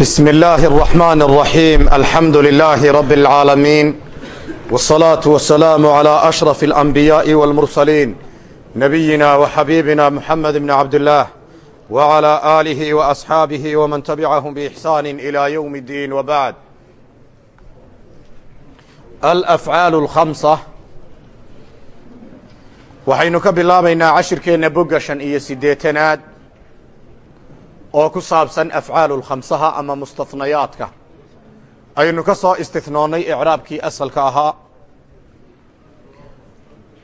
بسم الله الرحمن الرحيم الحمد لله رب العالمين والصلاة والسلام على أشرف الأنبياء والمرسلين نبينا وحبيبنا محمد بن عبد الله وعلى آله وأصحابه ومن تبعهم بإحسان إلى يوم الدين وبعد الأفعاal الخمسة waxaynu ka bilaabaynaa cashirkeenna bogga shan iyo siddeetanaad oo ku saabsan afcaalu lkhamsaha ama mustahnayaadka aynu ka soo istihnoonnay icraabkii asalka ahaa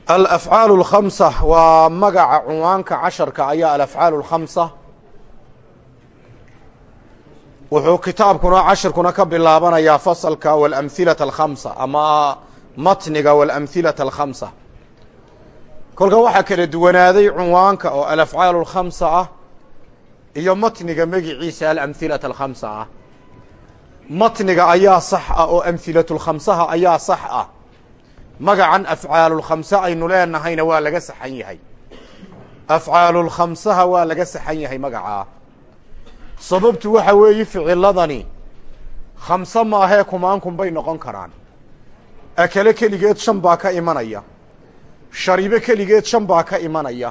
alafcaalu اlkhamsa waa magaca cunwaanka casharka ayaa alafcaalu اlkhamsa wuxuu kitaabkuna cashirkuna ka bilaabanayaa fasalka walamhilata alkhamsa ama matniga walamhilata alkhamsa kolka waxaa kala duwanaaday cunwaanka oo alafcaalu اlkhamsa ah iyo matniga megiciisa alamhilata alkhamsa. Ah matniga ayaa sax ah oo amhilatulkhamsaha ayaa sax ah. Magacan afcaalulkhamse aynu leenahayna waa laga saxan yahay. Afcaalulkhamsaha waa laga saxan yahay magacaa sababtu waxa weeye ficiladani khamse maahee kumaankun bay noqon karaan. Akale keligeed shan baa ka imanaya. Sharibe keligeed shan baa ka imanaya.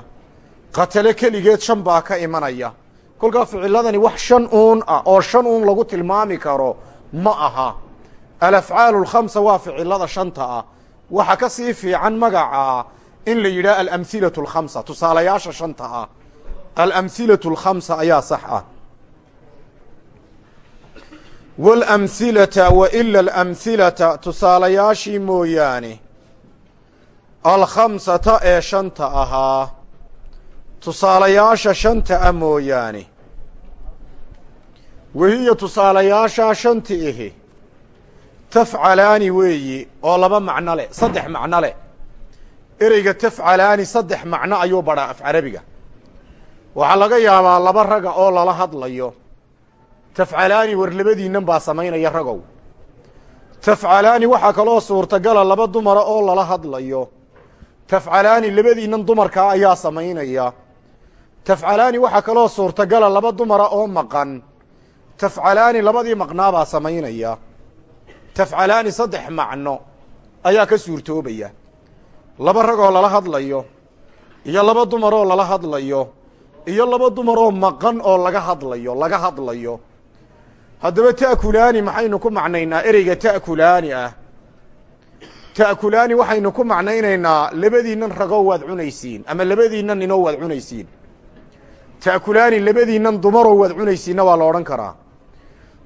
Qatale keligeed shan baa ka imanaya kolkaa ficiladani wax shan uun ah oo shan uun lagu tilmaami karo ma aha. Alafcaalu lkhamsa waa ficilada shanta ah. Waxa ka sii fiican magaca in la yidhaha alamhilatu alkhamsa tusaalayaasha shanta ah. Alamhilatu alkhamsa ayaa sax ah. Walamhilata wa ila alamhilata tusaalayaashii mooyaane alkhamsata ee shanta ahaa tusaalayaasha shanta a mooyaane. Wahiya tusaalayaashaa shanti ihi tafcalaani weeyi oo laba macno leh saddex macno leh. Ereyga tafcalaani saddex macno ayuu badhaa af carabiga. Waxaa laga yaabaa laba raga oo lala hadlayo. Tafcalaani war labadiinnan baa samaynaya ragow. Tafcalaani waxaa kaloo suurtagala laba dumara oo lala hadlayo. Tafcalaani labadiinnan dumarkaa ayaa samaynaya tafcalaani waxaa kaloo suurtagala laba dumara oo maqan. Tafcalaani labadii maqnaabaa samaynaya. Tafcalaani saddex macno ayaa ka suurtoobaya. Laba ragoo lala hadlayo iyo laba dumaroo lala hadlayo iyo laba dumaroo maqan oo laga hadlayo laga hadlayo. Haddaba ta'kulaani maxaynu ku macnaynaa ereyga ta'kulaani ah. Ta'kulaani waxaynu ku macnaynaynaa labadiinnan ragoo waad cunaysiin ama labadiinnan ninoo waad cunaysiin ta'kulaani labadiinnan dumaroo waad cunaysiinna waa la odhan karaa.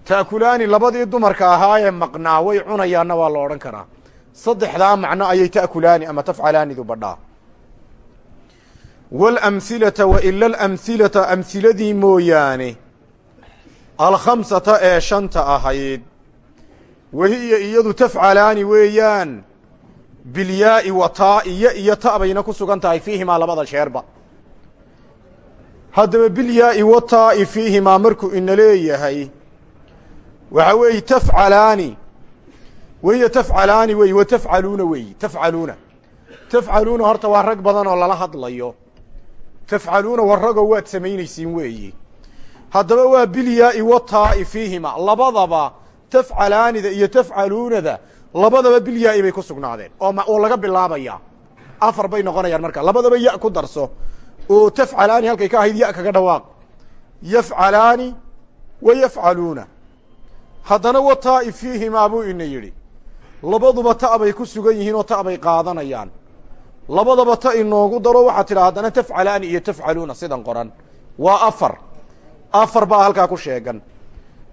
Ta'kulaani labadii dumarka ahaa ee maqnaa way cunayaanna waa la odhan karaa. Saddexdaa macno ayay ta'kulaani ama tafcalaanidu badhaa. Waalamhilata wa ila alamhilata amhiladii mooyaane alkhamsata ee shanta ahayd. Wahiya iyadu tafcalaani weeyaan bilyaa'i wa ya iyo ta bayna ku sugan tahay fiihimaa labada sheerba haddaba bilyaa'i wa taa'i fiihimaa markuu ina leeyahay. Waxaa weeye tafcalaani. Wahiya tafcalaani wey wa tafcaluuna weeyi tafcaluuna. Tafcaluuna horta waa rag badan oo lala hadlayo. Tafcaluuna war ragoo waad samaynaysiin weeyi. Haddaba waa bilyaa'i wa taa'i fiihima labadaba tafcalaanida iyo tafcaluunada labadaba bilyaa'i bay ku sugnaadeen. Oo laga bilaabaya. Afar bay noqonayaan marka. Labadaba ya ku darso oo tafcalaani halkay ka ahayd ya kaga dhawaaq. Yafcalaani wa yafcaluuna. Haddana wa taa'i fiihimaa buu ina yidhi. Labaduba ta' bay ku sugan yihiin oo ta' bay qaadanayaan. Labadaba ta inoogu daro waxaa tidha haddana tafcalaani iyo tafcaluuna sidan qoran. Waa afar. Afar baa halkaa ku sheegan.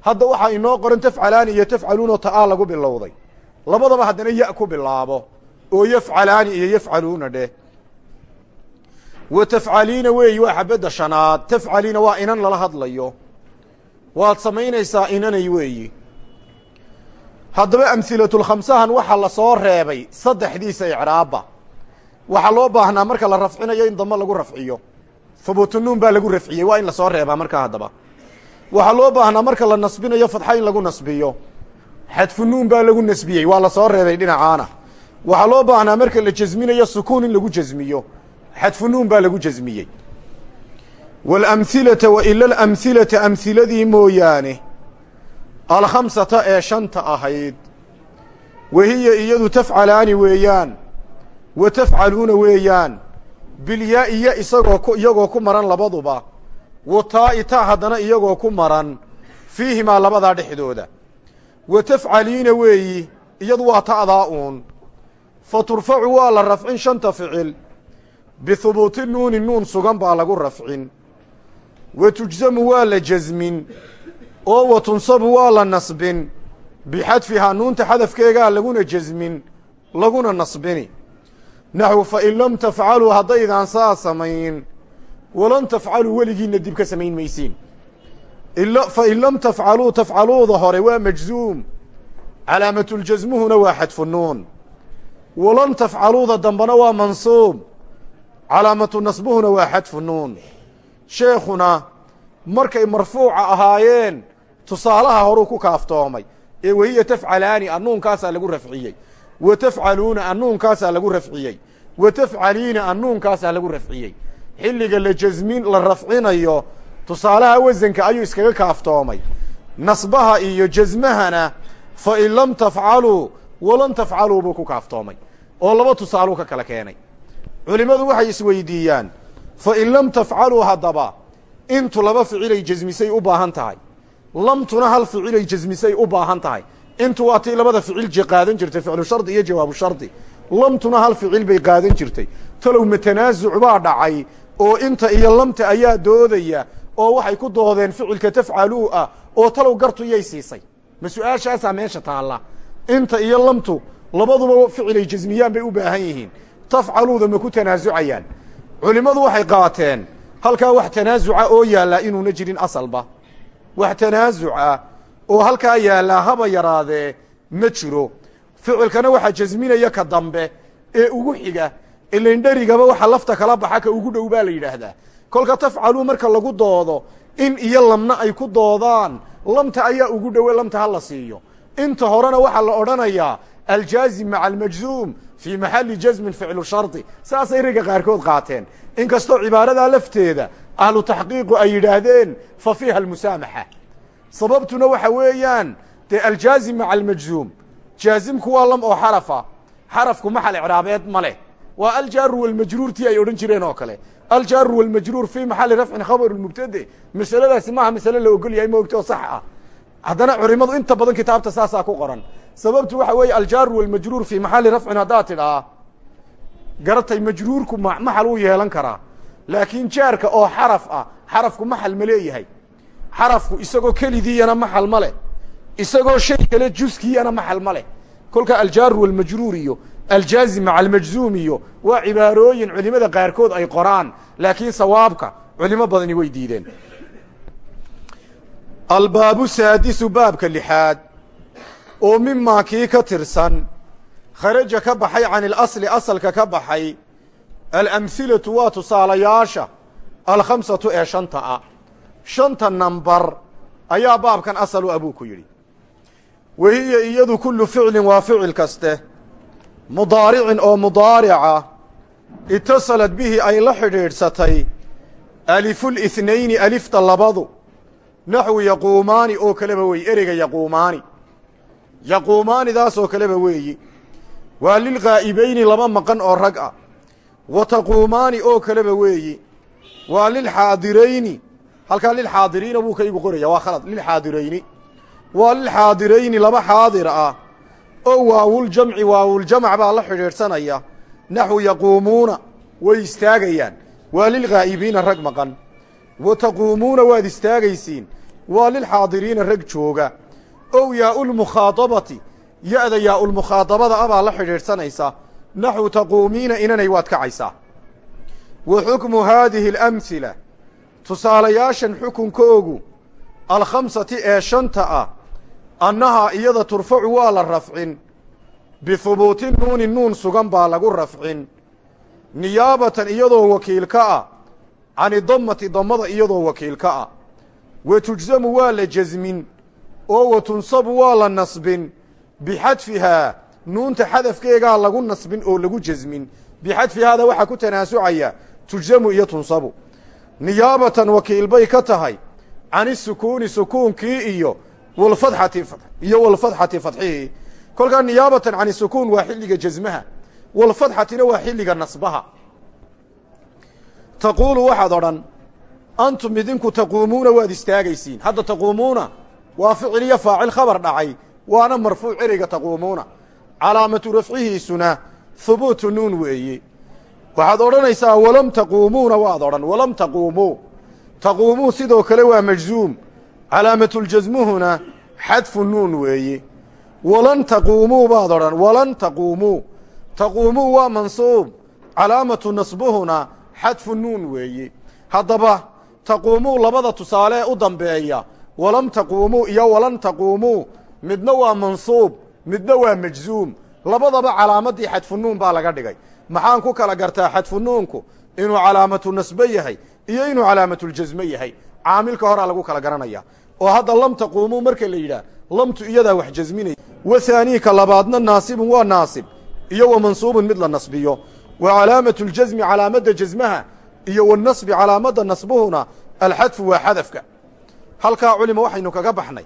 Hadda waxaa inoo qoran tafcalaani iyo tafcaluun oo ta'aa lagu bilowday. Labadaba haddana ya ku bilaabo. Oo yafcalaani iyo yafcaluuna dheh wa tafcaliina weeyi waa xabadda shanaad tafcaliina waa inan lala hadlayo waad samaynaysaa inanay weeyi haddaba amhilatulkhamsahan waxaa la soo reebay saddexdiisa icraabba waxaa loo baahnaa marka la rafcinayo in dambe lagu rafciyo hubuutunuun baa lagu rafciyey waa in la soo reebaa markaa haddaba waxaa loo baahnaa marka la nasbinayo fadxa in lagu nasbiyo xadfunuun baa lagu nasbiyey waa la soo reebay dhinacaana waxaa loo baahnaa marka la jasminayo sukuun in lagu jasmiyo xadfunuun baa lagu jasmiyey waalamhilata wa ila alamhilata amhiladii mooyaane alkhamsata ee shanta ahayd. Wahiya iyadu tafcalaani weeyaan wa tafcaluuna weeyaan bilyaa iyo isagoo ku iyagoo ku maran labaduba wa taa'i ta haddana iyagoo ku maran fiihimaa labadaa dhexdooda. Wa tafcaliina weeyi iyadu waa ta'daa uun. Fa waa la rafcin shanta ficil bihubuuti nuuni nuun sugan baa lagu rafcin wa tujsamu waa la jasmin oo wa tunsabu waa la nasbin bixadfihaa nuunta xadafkeegaa laguna jasmin laguna nasbini naxwu fa in lam tafcaluu haddaydaan saa samayn walan tafcaluu weligiinna dib ka samayn maysiin fa in lam tafcaluu tafcaluuda hore waa majzuum calaamatuljasmuhuna waa xadfu nuun walan tafcaluuda dambana waa mansuub calaamatu nasbuhuna waa xadfu nuun. Sheekhuna markay marfuuca ahaayeen tusaalaha horuu ku kaaftoomay ee wahiya tafcalaani annuunkaasaa lagu rafciyey. Wa tafcaluuna annuunkaasaa lagu rafciyey. Wa tafcaliina annuunkaasaa lagu rafciyey. Xilliga la jasmin la rafcinayo tusaalaha wasanka ayuu iskaga kaaftoomay. Nasbaha iyo jasmahana fa in lam tafcaluu walan tafcaluu buu ku kaaftoomay. Oo laba tusaaluu ka kala keenay culimmadu waxay isweydiiyaan fa in lam tafcaluu haddaba intu laba ficilay jasmisay u baahan tahay. Lamtuna hal ficilay jasmisay u baahan tahay. Intu waa tii labada ficil qaadan jirtay ficlu shardi iyo jawaabu shardi. Lamtuna hal ficil bay qaadan jirtay. Talow matanaasuc baa dhacay oo inta iyo lamta ayaa doodaya oo waxay ku doodeen ficilka tafcaluu ah oo talow gartu iyay siisay. Ma su'aashaasaa meesha taalla? Inta iyo lamtu labaduba ficilay jasmiyaan bay u baahan yihiin tafcaluuda ma ku tanaasucayaan. Culimmadu waxay qaateen halkaa wax tanaasuca oo yaallaa inuuna jirin asalba. Wax tanaasuca oo halkaa yaallaa haba yaraadee ma jiro. Ficilkana waxaa jasminaya ka dambe ee ugu xiga ilindherigaba waxa lafta kala baxa ka ugu dhow baa la yidhaahdaa. Kolka tafcaluu marka lagu doodo in iyo lamna ay ku doodaan lamta ayaa ugu dhowe lamta ha la siiyo. Inta horena waxaa la odhanayaa aljaazim maca almajzuum fii maxalli jasmin ficlu shardi saasay ragga qaarkood qaateen inkastoo cibaaradaa lafteeda ahlu taxqiiqu ay yidhaahdeen fa fiiha almusaamaxa sababtuna waxa weeyaan dee aljaazim maca almajzuum jaazimku waa lam oo xarafa xarafku maxal icraabeed ma leh waa aljaaru walmajruurtii ay odhan jireen oo kale aljaaru walmajruur fii maxalli rafcin khabar mubtade masaladaasi maaha masale la ogol yahay moogta oo sax ah haddana culimadu inta badan kitaabta saasaa ku qoran. Sababtu waxa weeye aljaaru walmajruur fii maxalli rafcin haddaad tidhaa garatay majruurku ma maxal uu yeelan karaa. Laakiin jaarka oo xaraf ah xarafku maxal ma leeyahay. Xarafku isagoo kelidiiyana maxal ma leh. Isagoo shay kale juskiiyana maxal ma leh. Kolka aljaaru walmajruur iyo aljaazim maca almajzuum iyo waa cibaarooyin culimada qaarkood ay qoraan. Laakiin sawaabka culimo badani way diideen albaabu saadisu baabka lixaad. Oo mimaa kii ka tirsan. Kharaja ka baxay can ilasli asalka ka baxay. Alamhilatu waa tusaalayaasha. Alkhamsatu ee shanta ah. Shanta nambar ayaa baabkan asalu abuu ku yidhi. Wahiya iyadu kullu ficlin waa ficil kaste. Mudaaricin oo mudaarica itasalad bihi ay la xidhiidhsatay. Alifulithnayni alifta labadu naxwu yaquumaani oo kaleba weeye ereyga yaquumaani. Yaquumaanidaasoo kaleba weeyi. Waa lilghaa'ibayni laba maqan oo rag ah. Wa taquumaani oo kaleba weeyi. Waa lilxaadirayni halkaa lilxaadiriina buu kaygu qoraya waa khalad. Lilxaadirayni waa lilxaadirayni laba xaadir ah. Oo waawuljamci waawuljamac baa la xidhiidhsanaya. Naxwu yaquumuuna way istaagayaan. Waa lilghaa'ibiina rag maqan. Wa waad istaagaysiin waa lilxaadiriina rag jooga. Ow yaaulmukhaadabati ya-da yaaulmukhaadabada a baa la xidhiidhsanaysa naxwu taquumiina inanay waad kacaysaa wa xukmu haadihi alamhila tusaalayaashan xukunkoogu alkhamsati ee shanta ah annahaa iyada turfacu waa la rafcin. Bihubuuti nuuni nuun sugan baa lagu rafcin. Niyaabatan iyadoo wakiil ka ah cani dammati dammada iyadoo wakiil ka ah wa tujsamu waa la jasmin oo wa tunsabu waa la nasbin bixadfihaa nuunta xadafkeegaa lagu nasbin oo lagu jasmin bixadfihaada waxaa ku tanaasucaya tujsamu iyo tunsabu niyaabatan wakiil bay ka tahay cani sukuuni sukuunkii iyo walfadxati iyo walfadxati fadxihi kolkaa niyaabatan can isukuun waa xilliga jasmaha walfadxatina waa xilliga nasbaha taquulu waxaad odhan antum idinku taquumuuna waad istaagaysiin hadda taquumuuna waa ficil iyo faacil khabar dhacay waana marfuuc ereyga taquumuuna calaamatu rafcihiisuna hubuutu nuun weeye waxaad odhanaysaa walam taquumuuna waad odhan walam taquumuu taquumuu sidoo kale waa majzuum calaamatuljasmuhuna xadfu nuun weeye walan taquumuu baad odhan walan taquumuu taquumuu waa mansuub calaamatu nasbuhuna xadfu nuun weeye haddaba taquumuu labada tusaale u dambeeya. Walam taquumuu iyo walan taquumuu. Midna waa mansuub midna waa majzuum. Labadaba calaamaddii xadfunuun baa laga dhigay. Maxaan ku kala gartaa xadfunuunku? Inuu calaamatu nasbe yahay iyo inuu calaamatuljasme yahay. Caamilka horaa lagu kala garanaya oo hadda lam taquumuu marka la yidhaah lamtu iyadaa wax jasminaya wa haaniika labaadna naasibun waa naasib iyo wa mansuubun mid la nasbiyo. Wa calaamatu ljasmi calaamadda jasmaha iyo wanasbi calaamadda nasbuhuna alxadfu waa xadafka. Halkaa culima waxaynu kaga baxnay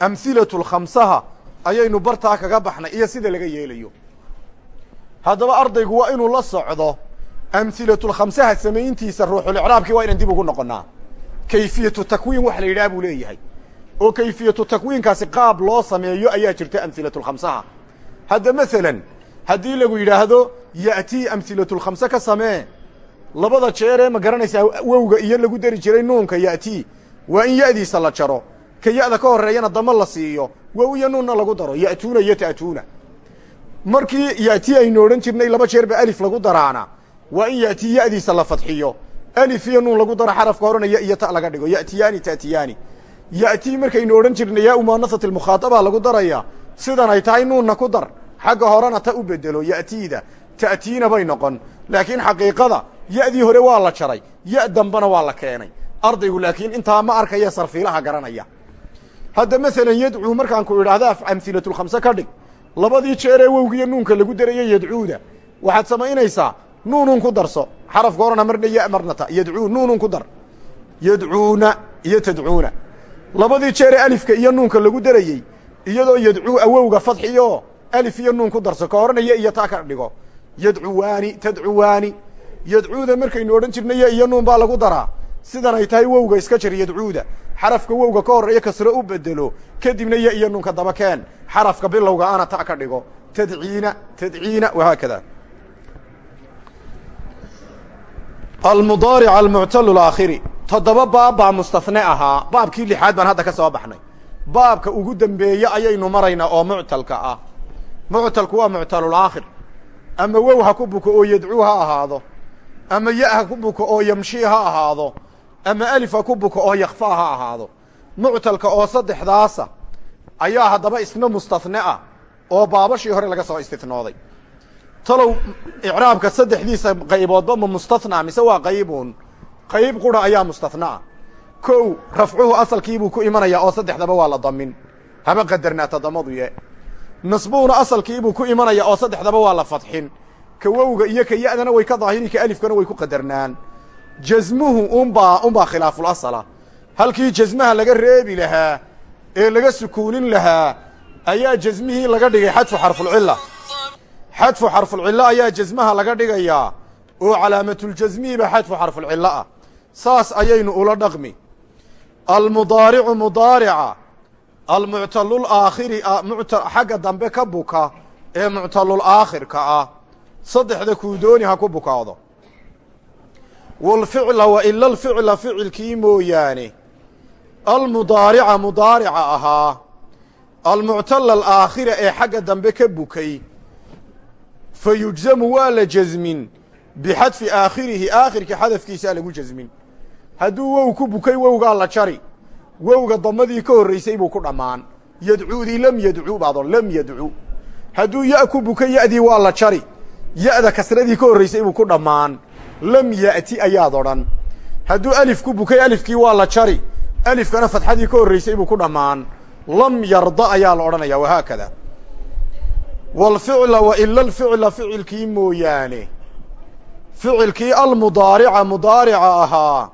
amhilatu lkhamsaha ayaynu bartaa kaga baxnay iyo sida laga yeelayo. Haddaba ardaygu waa inuu la socdo amhilatulkhamsaha samayntiisa ruuxulicraabkii waa inaan dib ugu noqonnaa. Kayfiyatu takwiin wax la yidhaha buu leeyahay. Oo kayfiyatu takwiinkaasi qaab loo sameeyo ayaa jirta amhilatulkhamsaha hadda masalan haddii lagu yidhaahdo ya'tii amhilatulkhamse ka samee labada jeeree ma garanaysaa wowga iyo lagu dari jiray nuunka ya'tii waa in ya'diisa la jaro. Ka ya'da ka horreeyana dama la siiyo. Wow iyo nuunna lagu daro. Ya'tuuna iyo ta'tuuna markii ya'tii aynu odhan jirnay laba jeer ba alif lagu daraana. Waa in ya'tii ya'diisa la fadxiyo. Alif iyo nuun lagu daro xarafka horena ya iyo ta laga dhigo. Ya'tiyaani ta'tiyaani. Ya'tii markaynu odhan jirnay yaa umaanasati lmukhaataba lagu daraya. Sidan ay tahay nuunna ku dar. Xagga horena ta u bedelo ya'tiida. Ta'tiina bay noqon. Laakiin xaqiiqada ya'dii hore waa la jaray. Ya' dambena waa la keenay. Ardaygu laakiin intaa ma arkaya sarfiilaha garanaya. Hadda masalan yadcuu markaan ku idhaahda amhilatulkhamse ka dhig. Labadii jeeree wowgiyo nuunka lagu darayo yadcuuda. Waxaad samaynaysaa nuunun ku darso. Xarafka horena marna ya marna yadcuu nuunun ku dar. Yadcuuna iyo tadcuuna. Labadii jeeree alifka iyo nuunka lagu darayey iyadoo yadcuu awowga fadxiyo alif iyo nuun ku darso ka horena ya iyo taa ka dhigo. Yadcuwaani tadcuwaani yadcuuda markaynu odhan jirnay ya iyo nuun baa lagu daraa. Sidan ay tahay wowga iska jar yadcuuda. Xarafka wowga ka horreeya kasro u bedelo kadibna ya iyo nuunka daba keen. Xarafka bilowga ana ta ka dhigo. Tadciina tadciina wahaakada almudaaric almuctalu laakhiri toddoba baab baa mustahne ahaa. Baabkii lixaad baan hadda ka soo baxnay. Baabka ugu dembeeye ayaynu maraynaa oo muctalka ah. Muctalku waa muctalulaakhir ama wow ha ku buko oo yadcuu ha ahaado ama ya ha ku buko oo yamshii ha ahaado. Ama alif ha ku buko oo yakfaa ha ahaado. Muctalka oo saddexdaasa ayaa haddaba isna mustahne ah oo baabashii hore laga soo istinooday talow icraabka saddexdiisa qayboodba ma mustathnaa mise waa qaybuun? Qayb qura ayaa mustathnaa kow rafcuhu asalkiibuu ku imanayaa oo saddexdaba waa la damin. Haba qadarnaata damadu ye. Nasbuhuna asalkiibuu ku imanaya oo saddexdaba waa la fadxin ka wowga iyo ka ya'dana way ka daahiri ka alifkana way ku qadarnaan. Jasmuhu unbaa unbaa khilaaful asala. Halkii jasmaha laga reebi lahaa ee laga sukuunin lahaa ayaa jasmihii laga dhigay xadfu xarfulcilla xadfu xarfulcillo ayaa jasmaha laga dhigayaa oo calaamatuljasmihiba xadfu xarfulcillo ah. Saas ayaynu ula dhaqmi. Almudaaricu mudaarica almuctalulaakhiri xagga dambe ka buka ee muctalul aakhirka ah saddexda kuudooni ha ku bukaado. Walficla wa ila alficla ficilkii mooyaane. Almudaarica mudaarica ahaa. Almuctala alaakhira ee xagga dambe ka bukay. Fa yujzamu waa la jasmin bixadfi aakhirihi aakhirka xadafkiisaa lagu jasmin. Hadduu wow ku bukay wowgaa la jari. Wowga damadii ka horraysay buu ku dhammaan. Yadcuudii lam yadcuu baad odhan lam yadcuu. Hadduu ya ku bukay ya'dii waa la jari ya'da kasradii ka horraysay buu ku dhammaan lam ya'ti ayaad odhan. Hadduu alif ku bukay alifkii waa la jari. Alifkana fadxadii ka horraysay buu ku dhammaan lam yarda ayaa la odhanaya wahaakada walficla wa ila alficla ficilkii mooyaane. Ficilkii almudaarica mudaarica ahaa.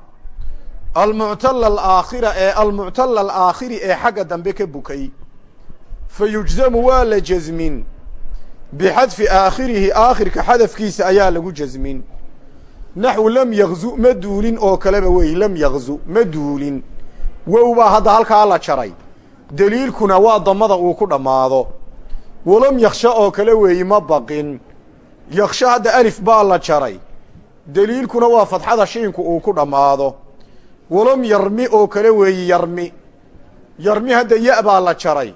Almuctala alaakhira ee almuctala alaakhiri ee xagga dambe ka bukay. Fa yujzamu waa la jasmin bixadfi aakhirihi aakhirka xadafkiisa ayaa lagu jasmin naxwu lam yakzu ma duulin oo kaleba wey lam yakzu ma duulin wow baa hadda halkaa la jaray deliilkuna waa damada uu ku dhammaado walam yaksha oo kale weeyi ma baqin yaksha hadda alif baa la jaray deliilkuna waa fadxada shiinku uu ku dhammaado walam yarmi oo kale weeyi yarmi yarmi hadda ya baa la jaray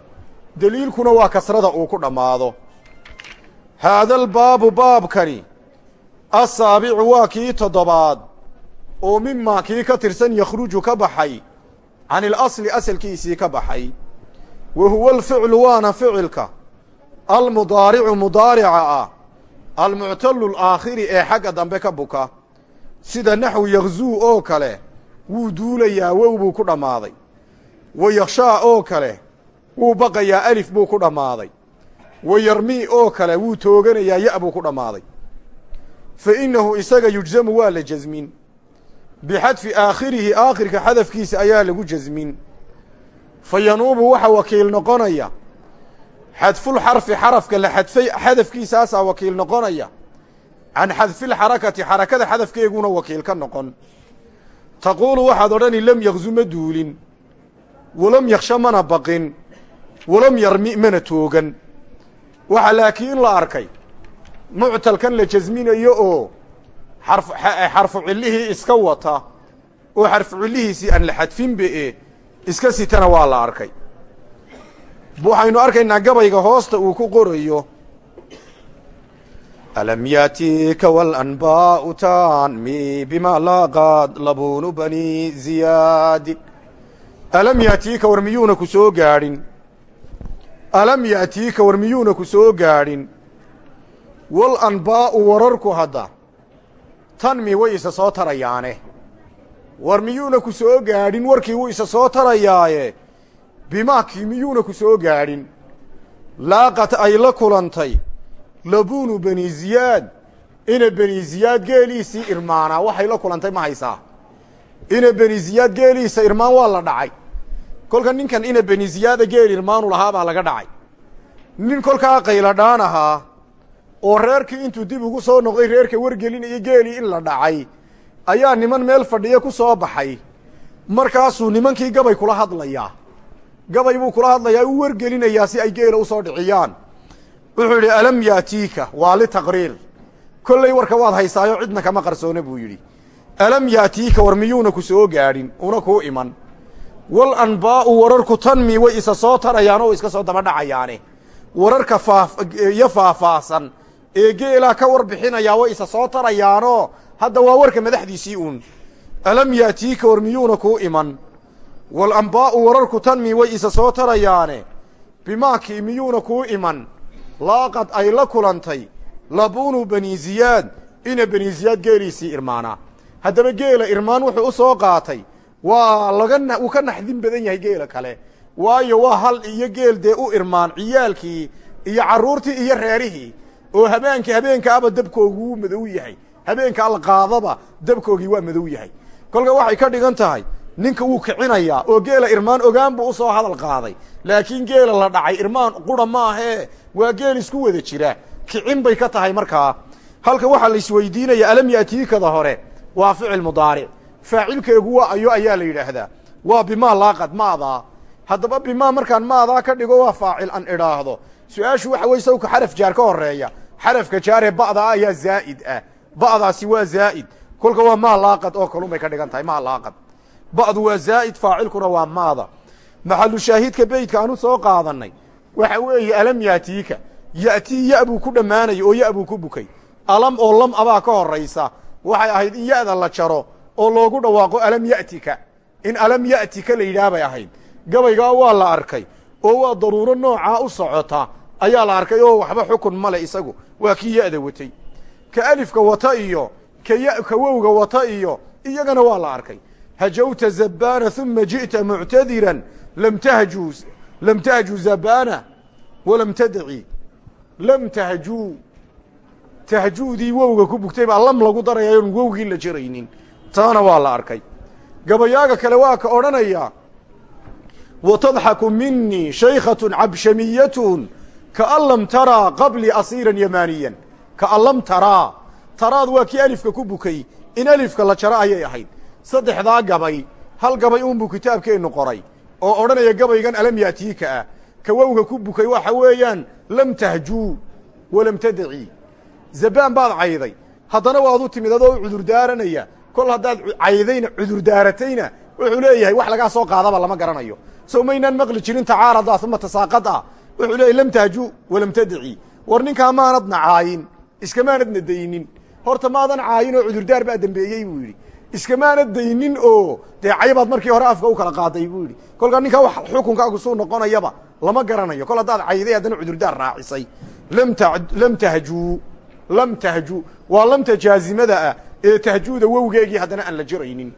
deliilkuna waa kasrada uu ku dhammaado haadalbaabu baabkani assaabicu waa kii toddobaad oo mimaa kii ka tirsan yakhruju ka baxay can ilasli asalkiisii ka baxay. Wa huwa alficlu waana ficilka almudaaricu mudaarica ah almuctalu alaakhiri ee xagga dambe ka buka. Sida naxwu yakzuu oo kale wuu duulayaa wow buu ku dhammaaday. Wa yakshaa oo kale wuu baqayaa alif buu ku dhammaaday wa yarmii oo kale wuu tooganayaa ya buu ku dhammaaday. Fa innahu isaga yujzamu waa la jasmin bixadfi aakhirihi aakhirka xadafkiisa ayaa lagu jasmin fa yanuubu waxa wakiil noqonaya xadfulxarfi xarafka la xadfay xadafkiisaasaa wakiil noqonaya. Can xadfilxarakati xarakada xadafkeeguna wakiil ka noqon. Taquulu waxaad odhani lam yakzu ma duulin. Walam yaksha mana baqin. Walam yarmi mana toogan waxaa laakiin la arkay muctalkan la jasminayo oo xarfu cillihii iska wata oo xarfu cillihiisii aan la xadfinba e iska sitana waa la arkay. Waxaynu arkaynaa gabayga hoosta uu ku qorayo. Alam yaatiika walanbaau taanmi bima laaqaad labuunu bani ziyaadi alam yaatiika war miyuuna ku soo gaadhin alam yaatiika war miyuuna ku soo gaadhin? Walanbaa'u wararku hadda. Tanmi way isa soo tarayaane. War miyuuna ku soo gaadhin warkii wuu isa soo tarayaaye? Bimaakii miyuuna ku soo gaadhin? Laaqat ay la kulantay. Labuunu bani ziyaad. Ina beni ziyaad geeliisii irmaanaa. Waxay la kulantay ma haysaa. Ina beni ziyaad geeliisa irmaan waa la dhacay kolka ninkan ina beni ziyaada geel irmaanu lahaa baa laga dhacay. Nin kolkaa qayladhaan ahaa oo reerkii intuu dib ugu soo noqday reerka wargelinaya geelii in la dhacay ayaa niman meel fadhiya ku soo baxay. Markaasuu nimankii gabay kula hadlayaa gabay buu kula hadlayaa u wargelinayaa si ay geela u soo dhiciyaan. Wuxuu yidhi alam yaatiika? Waa litaqriir kolley warka waad haysaayo cidna kama qarsoona buu yidhi. Alam yaatiika war miyuuna ku soo gaadhin? Una kuu iman wal anbaa'u wararku tanmi way isa soo tarayaan oo iska soo daba dhacayaane. Wararka iyo faahfaahsan. Ee geelaa ka warbixinayaa way isa soo tarayaanoo hadda waa warka madaxdiisii uun. Alam yaatiika war miyuuna kuu iman? Wal anbaa'u wararku tanmi way isa soo tarayaane. Bimaakii miyuuna kuu iman? Laaqad ay la kulantay. Labuunu bani ziyaad. Ina bani ziyaad geeliisii irmaanaa. Haddaba geela irmaan wuxuu u soo qaatay waa laga uu ka naxdin badan yahay geela kale. Waayo waa hal iyo geel dee u irmaan ciyaalkii iyo carruurtii iyo reerihii oo habeenkii habeenkaaba dabkoogi wuu madow yahay. Habeenka alqaadaba dabkoogii waa madow yahay. Kolka waxay ka dhigan tahay ninka wuu kicinayaa oo geela irmaan ogaan buu u soo hadal qaaday. Laakiin geela la dhacay irmaan qura maahee waa geel isku wada jira. Kicin bay ka tahay markaa. Halka waxaa la isweydiinaya alam yaatiikada hore? Waa ficil mudaaric faacilkeegu waa ayo ayaa la yidhaahdaa. Waa bimaa laaqad maadaa. Haddaba bimaa markaan maadaa ka dhigo waa faacil an idhaahdo. Su'aashu waxa weye sawka xaraf jaar ka horreeya xarafka jaaree ba'da ayaa zaa'id ah. Ba'daasi waa zaa'id. Kolka waa maa laaqad oo kalun bay ka dhigan tahay maa laaqad. Ba'du waa zaa'id faacilkuna waa maada. Maxalu shaahidka beytka aan u soo qaadanay waxa weeye alam yaatiika. Ya'tii ya buu ku dhammaanaya oo ya buu ku bukay. Alam oo lam abaa ka horaysa waxay ahayd in ya'da la jaro oo loogu dhawaaqo alam ya'tika? In alam ya'tika la yidhaah bay ahayd. Gabaygaa waa la arkay oo waa daruuro noocaa u socota ayaa la arkay oo waxba xukun male isagu. Waa kii ya'da watay. Ka alifka wata iyo ka ya ka wowga wata iyo iyagana waa la arkay. Hajawta zabbaana uma ji'ta muctadiran lam tahjuu lam tahjuu zabbaana walam tadci lam tahjuu tahjuudii wowga ku bugtay baa lam lagu darayayon wowgii la jaraynin taana waa la arkay. Gabayaaga kale waa ka odhanaya wa tadxaku minii shaykhatun cabshamiyatun kaan lam taraa qablii asiiran yamaaniyan. Kaan lam taraa taraad waa kii alifka ku bukay. In alifka la jaro ayay ahayd. Saddexdaa gabay hal gabay uunbuu kitaabkeennu qoray oo odhanaya gabaygan alam yaatiika ah? Kawowga ku bukay waxa weeyaan lam tahjuu walam tadacii zabaan baad cayday. Haddana waad u timid adoo u cudurdaaranaya kol haddaad caydayna cudurdaaratayna wuxuu leeyahay wax lagaa soo qaadaba lama garanayo. Sow maynaan maqli jirin tacaarada uma tasaaqad ah wuxuu leeyahy lam tahjuu walam tadacii war ninkaa maanadna caayin iskamaanadna daynin. Horta maadan caayin oo cudurdaar baa dembeeyey buu yidhi. Iskamaanad daynin oo dee caybaad markii hore afka u kala qaaday buu yidhi. Kolkaa ninkaa wax xukunkaagu suu noqonayaba lama garanayo. Kol haddaad cayday haddana cudurdaar raacisay. Lam ta lam tahjuu waa lamta jaazimada ah ee tahjuuda wowgeegii haddana aan la jiraynin.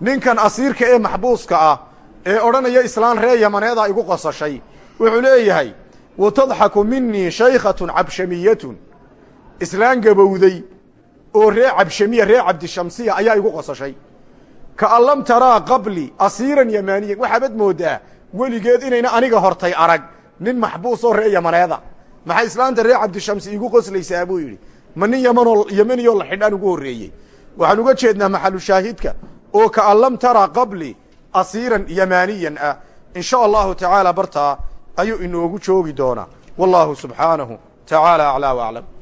Ninkan asiirka ee maxbuuska ah ee odhanaya islaan ree yamaneedaa igu qosashay wuxuu leeyahay wa tadxaku minii shaykhatun cabshamiyatun. Islaan gabowday oo ree cabshamiya ree cabdishamsiya ayaa igu qosashay. Kaan lam taraa qabli asiiran yamaaniyan waxaabad mooddaa weligeed inayna aniga hortay arag nin maxbuus oo ree yamaneeda. Maxay islaanta ree cabdishamsi igu qoslaysaa buu yidhi ma nin yamanoo yamaniyoo la xidhaan ugu horreeyey. Waxaan uga jeednaa maxalu shaahidka oo kaan lam taraa qabli asiiran yamaaniyan ah. In sha allahu tacaala bartaa inoogu joogi doonaa. Wallahu subxaanahu tacaala aclaa w aclam